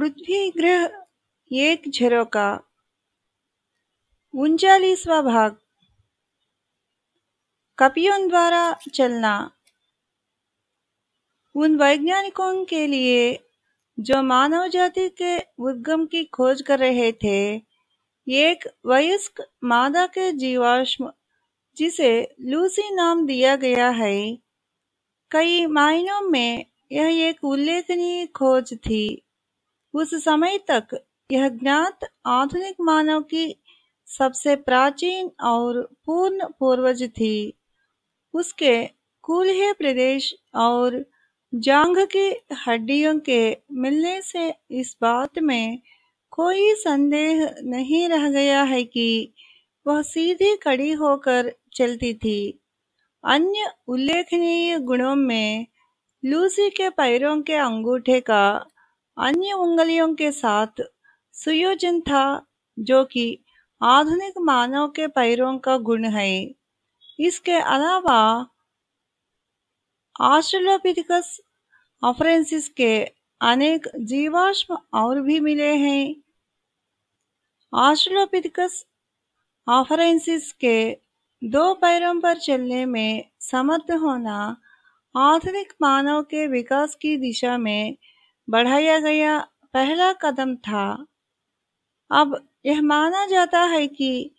पृथ्वी ग्रह एक झरोका, उनचालीसवा भाग। कपियों द्वारा चलना। उन वैज्ञानिकों के लिए जो मानव जाति के उद्गम की खोज कर रहे थे, एक वयस्क मादा के जीवाश्म, जिसे लूसी नाम दिया गया है, कई मायनों में यह एक उल्लेखनीय खोज थी। उस समय तक यह ज्ञात आधुनिक मानव की सबसे प्राचीन और पूर्ण पूर्वज थी। उसके कूल्हे प्रदेश और जांघ की हड्डियों के मिलने से इस बात में कोई संदेह नहीं रह गया है कि वह सीधी खड़ी होकर चलती थी। अन्य उल्लेखनीय गुणों में लूसी के पैरों के अंगूठे का अन्य उंगलियों के साथ सुयोजन था जो कि आधुनिक मानव के पैरों का गुण है। इसके अलावा ऑस्ट्रेलोपिथिकस अफ्रेंसिस के अनेक जीवाश्म और भी मिले हैं। ऑस्ट्रेलोपिथिकस अफ्रेंसिस के दो पैरों पर चलने में समर्थ होना आधुनिक मानव के विकास की दिशा में बढ़ाया गया पहला कदम था। अब यह माना जाता है कि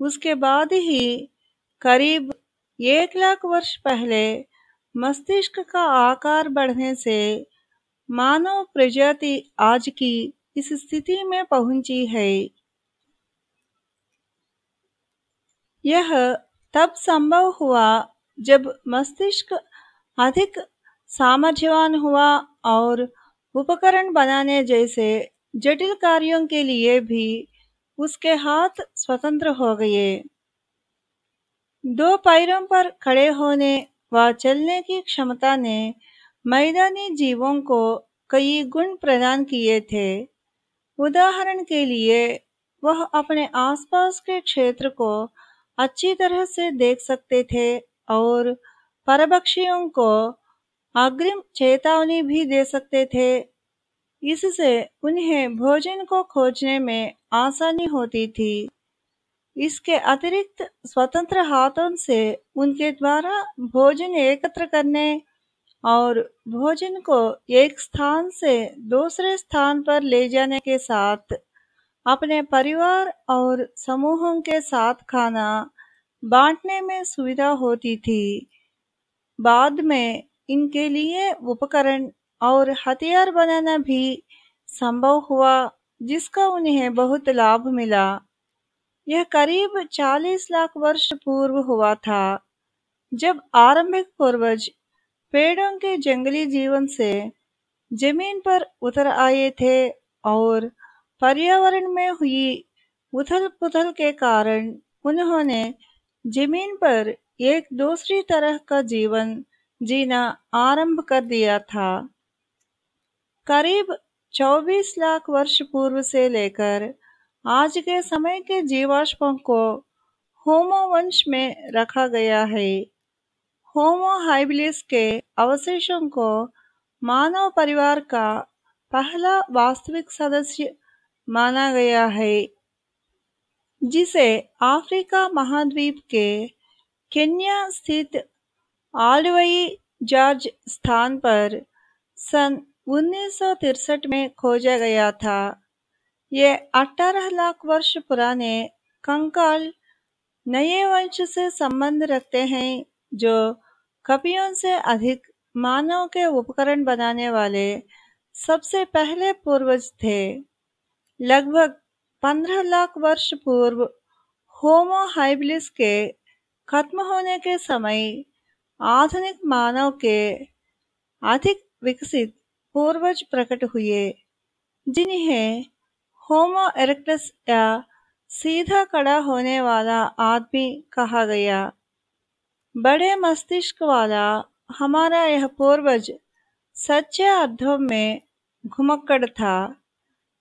उसके बाद ही करीब एक लाख वर्ष पहले मस्तिष्क का आकार बढ़ने से मानव प्रजाति आज की इस स्थिति में पहुँची है। यह तब संभव हुआ जब मस्तिष्क अधिक सामर्थ्यवान हुआ और उपकरण बनाने जैसे जटिल कार्यों के लिए भी उसके हाथ स्वतंत्र हो गए। दो पैरों पर खड़े होने व चलने की क्षमता ने मैदानी जीवों को कई गुण प्रदान किए थे। उदाहरण के लिए, वह अपने आसपास के क्षेत्र को अच्छी तरह से देख सकते थे और परभक्षियों को अग्रिम चेतावनी भी दे सकते थे। इससे उन्हें भोजन को खोजने में आसानी होती थी। इसके अतिरिक्त स्वतंत्र हाथों से उनके द्वारा भोजन एकत्र करने और भोजन को एक स्थान से दूसरे स्थान पर ले जाने के साथ अपने परिवार और समूहों के साथ खाना बांटने में सुविधा होती थी। बाद में इनके लिए उपकरण और हथियार बनाना भी संभव हुआ, जिसका उन्हें बहुत लाभ मिला। यह करीब 40 लाख वर्ष पूर्व हुआ था, जब आरंभिक पूर्वज पेड़ों के जंगली जीवन से ज़मीन पर उतर आए थे और पर्यावरण में हुई उथल पुथल के कारण उन्होंने ज़मीन पर एक दूसरी तरह का जीवन जीना आरंभ कर दिया था। करीब 24 लाख वर्ष पूर्व से लेकर आज के समय के जीवाश्मों को होमो वंश में रखा गया है। होमो हाइबिलिस के अवशेषों को मानव परिवार का पहला वास्तविक सदस्य माना गया है, जिसे अफ्रीका महाद्वीप के केन्या स्थित आलवई जॉर्ज स्थान पर सन उन्नीस में खोजा गया था। ये 18 लाख वर्ष पुराने कंकाल नए वंश से संबंध रखते हैं, जो कपियों से अधिक मानव के उपकरण बनाने वाले सबसे पहले पूर्वज थे। लगभग 15 लाख वर्ष पूर्व होमो हाइबिलिस के खत्म होने के समय आधुनिक मानव के अधिक विकसित पूर्वज प्रकट हुए, जिन्हें होमो इरेक्टस या सीधा खड़ा होने वाला आदमी कहा गया। बड़े मस्तिष्क वाला हमारा यह पूर्वज सच्चे अर्थों में घुमक्कड़ था।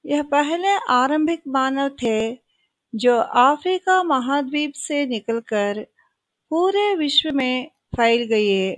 यह पहले आरंभिक मानव थे, जो अफ्रीका महाद्वीप से निकलकर पूरे विश्व में फैल गए